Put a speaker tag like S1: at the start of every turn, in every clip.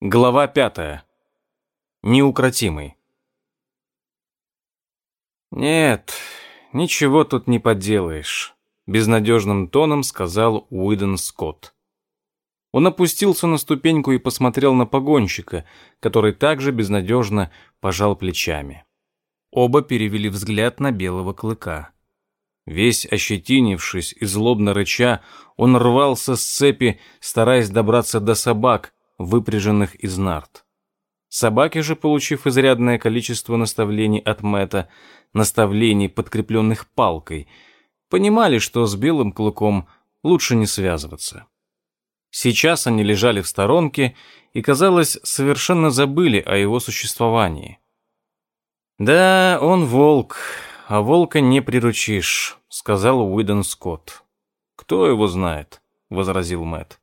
S1: Глава пятая. Неукротимый. «Нет, ничего тут не поделаешь», — безнадежным тоном сказал Уидон Скотт. Он опустился на ступеньку и посмотрел на погонщика, который также безнадежно пожал плечами. Оба перевели взгляд на белого клыка. Весь ощетинившись и злобно рыча, он рвался с цепи, стараясь добраться до собак, выпряженных из нарт. Собаки же, получив изрядное количество наставлений от Мэта, наставлений, подкрепленных палкой, понимали, что с белым клыком лучше не связываться. Сейчас они лежали в сторонке и, казалось, совершенно забыли о его существовании. «Да, он волк, а волка не приручишь», — сказал Уидон Скотт. «Кто его знает?» — возразил Мэтт.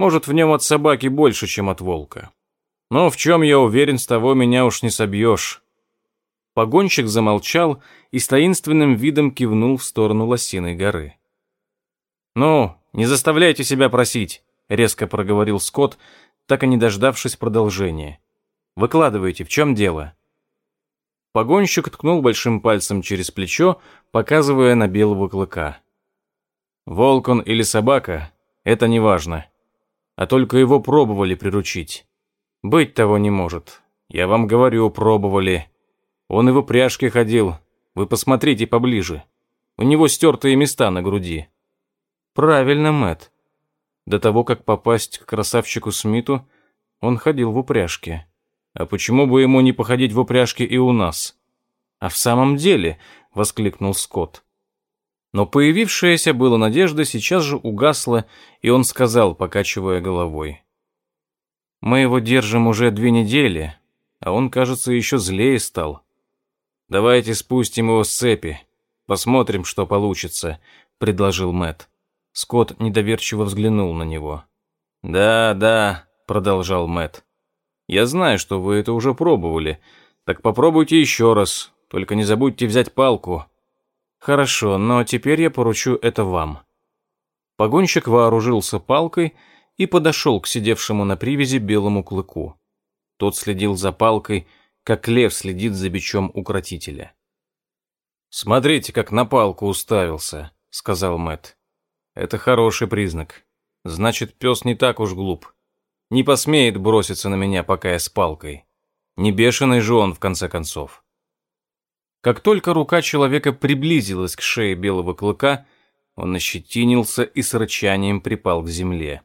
S1: Может, в нем от собаки больше, чем от волка. Но в чем я уверен, с того меня уж не собьешь. Погонщик замолчал и с таинственным видом кивнул в сторону Лосиной горы. «Ну, не заставляйте себя просить», — резко проговорил Скотт, так и не дождавшись продолжения. «Выкладывайте, в чем дело?» Погонщик ткнул большим пальцем через плечо, показывая на белого клыка. «Волк он или собака, это не важно а только его пробовали приручить. Быть того не может. Я вам говорю, пробовали. Он и в упряжке ходил. Вы посмотрите поближе. У него стертые места на груди. Правильно, Мэт. До того, как попасть к красавчику Смиту, он ходил в упряжке. А почему бы ему не походить в упряжке и у нас? А в самом деле, воскликнул Скотт. Но появившаяся была надежда сейчас же угасла, и он сказал, покачивая головой. «Мы его держим уже две недели, а он, кажется, еще злее стал. Давайте спустим его с цепи, посмотрим, что получится», — предложил Мэт. Скотт недоверчиво взглянул на него. «Да, да», — продолжал Мэт. «Я знаю, что вы это уже пробовали. Так попробуйте еще раз, только не забудьте взять палку, Хорошо, но теперь я поручу это вам. Погонщик вооружился палкой и подошел к сидевшему на привязи белому клыку. Тот следил за палкой, как лев следит за бичом укротителя. «Смотрите, как на палку уставился», — сказал Мэт. «Это хороший признак. Значит, пес не так уж глуп. Не посмеет броситься на меня, пока я с палкой. Не бешеный же он, в конце концов». Как только рука человека приблизилась к шее белого клыка, он ощетинился и с рычанием припал к земле.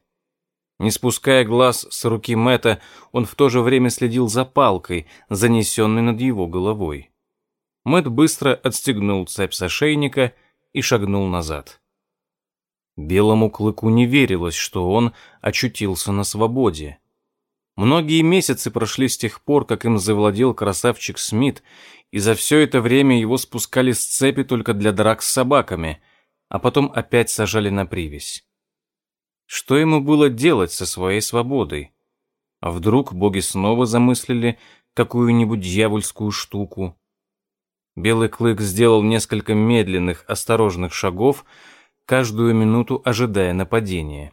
S1: Не спуская глаз с руки Мэта, он в то же время следил за палкой, занесенной над его головой. Мэт быстро отстегнул цепь с ошейника и шагнул назад. Белому клыку не верилось, что он очутился на свободе. Многие месяцы прошли с тех пор, как им завладел красавчик Смит, и за все это время его спускали с цепи только для драк с собаками, а потом опять сажали на привязь. Что ему было делать со своей свободой? А вдруг боги снова замыслили какую-нибудь дьявольскую штуку? Белый клык сделал несколько медленных, осторожных шагов, каждую минуту ожидая нападения.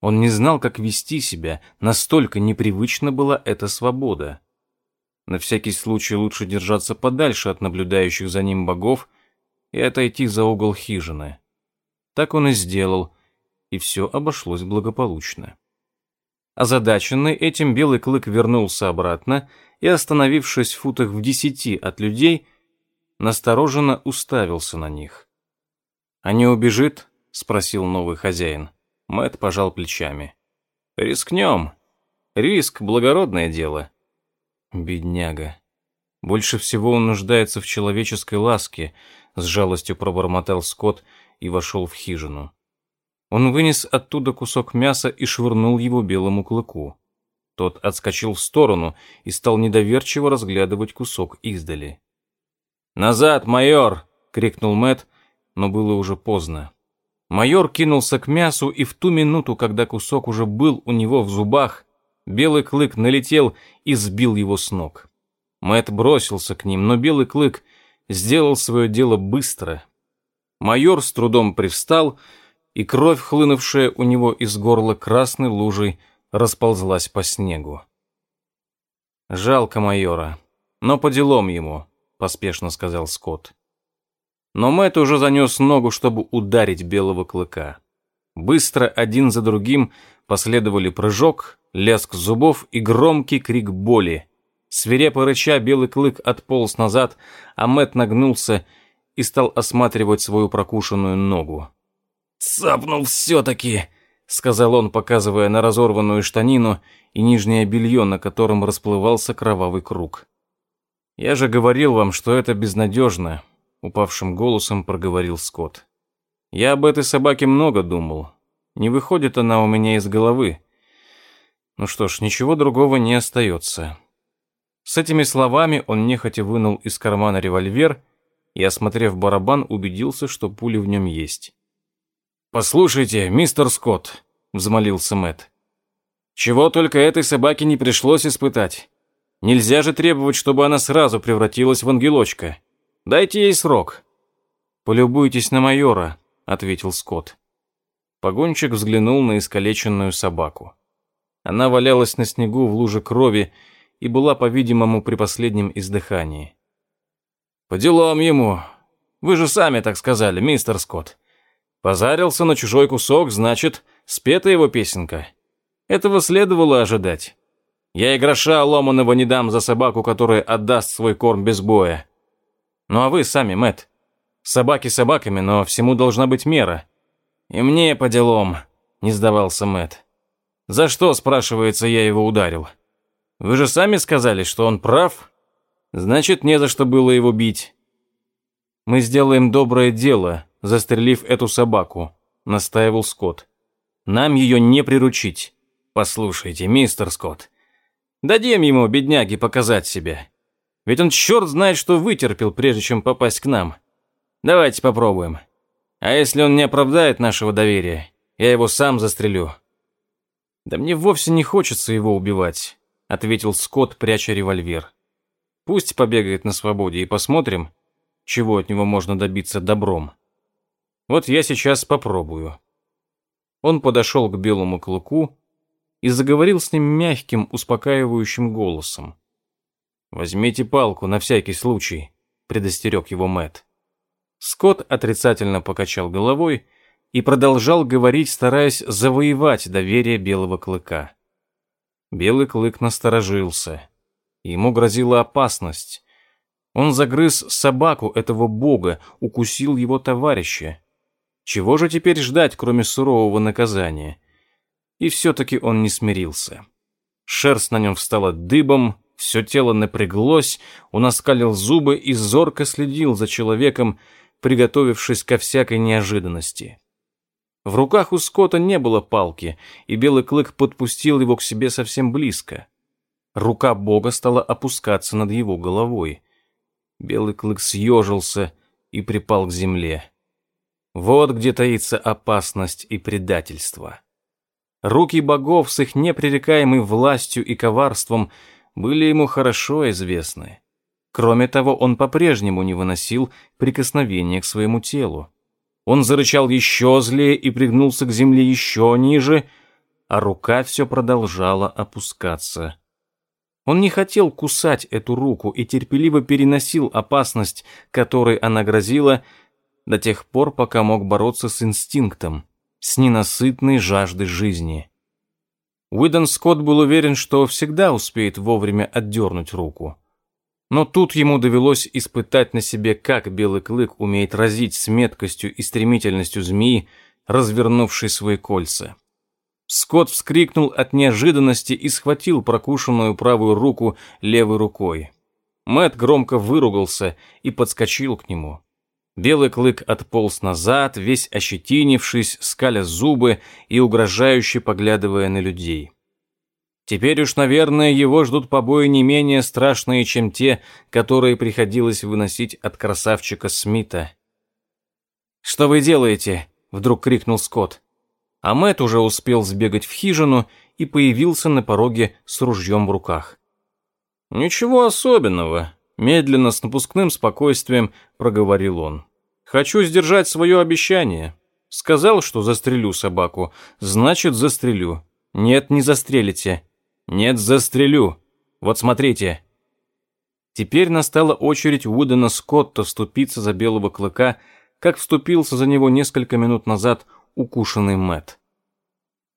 S1: Он не знал, как вести себя, настолько непривычна была эта свобода. На всякий случай лучше держаться подальше от наблюдающих за ним богов и отойти за угол хижины. Так он и сделал, и все обошлось благополучно. Озадаченный этим белый клык вернулся обратно и, остановившись в футах в десяти от людей, настороженно уставился на них. «А не убежит?» — спросил новый хозяин. Мэт пожал плечами. «Рискнем. Риск — благородное дело. Бедняга. Больше всего он нуждается в человеческой ласке, с жалостью пробормотал Скотт и вошел в хижину. Он вынес оттуда кусок мяса и швырнул его белому клыку. Тот отскочил в сторону и стал недоверчиво разглядывать кусок издали. «Назад, майор!» — крикнул Мэт, но было уже поздно. Майор кинулся к мясу, и в ту минуту, когда кусок уже был у него в зубах, Белый клык налетел и сбил его с ног. Мэт бросился к ним, но белый клык сделал свое дело быстро. Майор с трудом привстал, и кровь, хлынувшая у него из горла красной лужей, расползлась по снегу. «Жалко майора, но по делам ему», — поспешно сказал Скотт. Но Мэтт уже занес ногу, чтобы ударить белого клыка. Быстро, один за другим, последовали прыжок, лязг зубов и громкий крик боли. Свирепо рыча, белый клык отполз назад, а Мэтт нагнулся и стал осматривать свою прокушенную ногу. «Цапнул все-таки!» — сказал он, показывая на разорванную штанину и нижнее белье, на котором расплывался кровавый круг. «Я же говорил вам, что это безнадежно», — упавшим голосом проговорил Скотт. «Я об этой собаке много думал. Не выходит она у меня из головы. Ну что ж, ничего другого не остается». С этими словами он нехотя вынул из кармана револьвер и, осмотрев барабан, убедился, что пули в нем есть. «Послушайте, мистер Скотт», — взмолился Мэтт, «чего только этой собаке не пришлось испытать. Нельзя же требовать, чтобы она сразу превратилась в ангелочка. Дайте ей срок». «Полюбуйтесь на майора», — ответил Скотт. Погонщик взглянул на искалеченную собаку. Она валялась на снегу в луже крови и была, по-видимому, при последнем издыхании. «По делам ему. Вы же сами так сказали, мистер Скотт. Позарился на чужой кусок, значит, спета его песенка. Этого следовало ожидать. Я и гроша ломаного не дам за собаку, которая отдаст свой корм без боя. Ну а вы сами, Мэт, Собаки собаками, но всему должна быть мера. И мне по делам, не сдавался Мэт. За что, спрашивается, я его ударил? Вы же сами сказали, что он прав. Значит, не за что было его бить. Мы сделаем доброе дело, застрелив эту собаку, настаивал Скотт. Нам ее не приручить. Послушайте, мистер Скотт, дадим ему, бедняге, показать себя. Ведь он черт знает, что вытерпел, прежде чем попасть к нам. Давайте попробуем. А если он не оправдает нашего доверия, я его сам застрелю. Да мне вовсе не хочется его убивать, ответил Скотт, пряча револьвер. Пусть побегает на свободе и посмотрим, чего от него можно добиться добром. Вот я сейчас попробую. Он подошел к белому клыку и заговорил с ним мягким, успокаивающим голосом. «Возьмите палку на всякий случай», — предостерег его Мэт. Скотт отрицательно покачал головой и продолжал говорить, стараясь завоевать доверие белого клыка. Белый клык насторожился. Ему грозила опасность. Он загрыз собаку этого бога, укусил его товарища. Чего же теперь ждать, кроме сурового наказания? И все-таки он не смирился. Шерсть на нем встала дыбом, все тело напряглось, он оскалил зубы и зорко следил за человеком, приготовившись ко всякой неожиданности. В руках у Скотта не было палки, и белый клык подпустил его к себе совсем близко. Рука бога стала опускаться над его головой. Белый клык съежился и припал к земле. Вот где таится опасность и предательство. Руки богов с их непререкаемой властью и коварством были ему хорошо известны. Кроме того, он по-прежнему не выносил прикосновения к своему телу. Он зарычал еще злее и пригнулся к земле еще ниже, а рука все продолжала опускаться. Он не хотел кусать эту руку и терпеливо переносил опасность, которой она грозила, до тех пор, пока мог бороться с инстинктом, с ненасытной жаждой жизни. Уидон Скотт был уверен, что всегда успеет вовремя отдернуть руку. Но тут ему довелось испытать на себе, как белый клык умеет разить с меткостью и стремительностью змеи, развернувшей свои кольца. Скотт вскрикнул от неожиданности и схватил прокушенную правую руку левой рукой. Мэт громко выругался и подскочил к нему. Белый клык отполз назад, весь ощетинившись, скаля зубы и угрожающе поглядывая на людей. Теперь уж, наверное, его ждут побои не менее страшные, чем те, которые приходилось выносить от красавчика Смита. «Что вы делаете?» — вдруг крикнул Скотт. А Мэтт уже успел сбегать в хижину и появился на пороге с ружьем в руках. «Ничего особенного», Медленно, с напускным спокойствием проговорил он. «Хочу сдержать свое обещание. Сказал, что застрелю собаку, значит, застрелю. Нет, не застрелите. Нет, застрелю. Вот смотрите. Теперь настала очередь Уидона Скотта вступиться за белого клыка, как вступился за него несколько минут назад укушенный Мэт.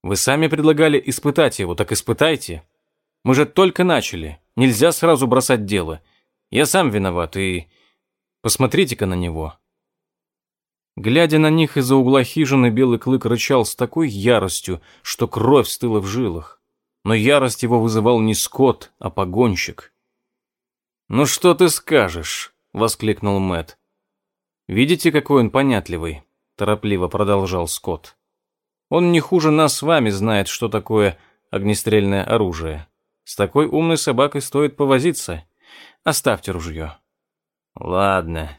S1: Вы сами предлагали испытать его, так испытайте. Мы же только начали. Нельзя сразу бросать дело. Я сам виноват, и... Посмотрите-ка на него. Глядя на них из-за угла хижины, белый клык рычал с такой яростью, что кровь стыла в жилах. Но ярость его вызывал не скот, а погонщик. «Ну что ты скажешь?» — воскликнул Мэт. «Видите, какой он понятливый?» — торопливо продолжал Скотт. «Он не хуже нас с вами знает, что такое огнестрельное оружие. С такой умной собакой стоит повозиться. Оставьте ружье». «Ладно,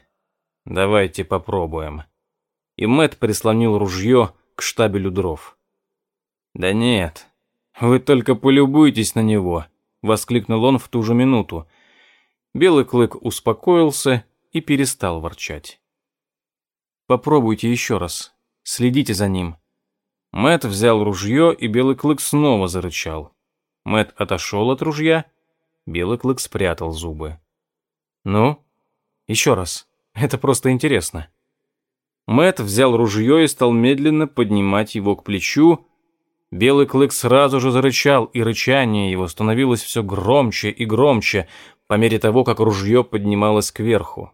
S1: давайте попробуем» и Мэт прислонил ружье к штабелю дров. «Да нет, вы только полюбуйтесь на него», — воскликнул он в ту же минуту. Белый клык успокоился и перестал ворчать. «Попробуйте еще раз. Следите за ним». Мэт взял ружье, и Белый клык снова зарычал. Мэт отошел от ружья, Белый клык спрятал зубы. «Ну, еще раз. Это просто интересно». Мэт взял ружье и стал медленно поднимать его к плечу. Белый клык сразу же зарычал, и рычание его становилось все громче и громче по мере того, как ружье поднималось кверху.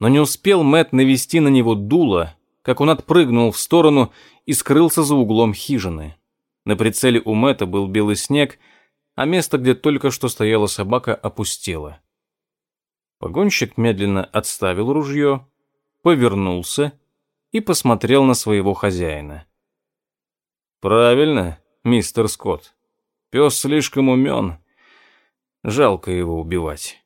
S1: Но не успел Мэт навести на него дуло, как он отпрыгнул в сторону и скрылся за углом хижины. На прицеле у Мэта был белый снег, а место, где только что стояла собака, опустело. Погонщик медленно отставил ружье, повернулся и посмотрел на своего хозяина. «Правильно, мистер Скотт. Пес слишком умен. Жалко его убивать».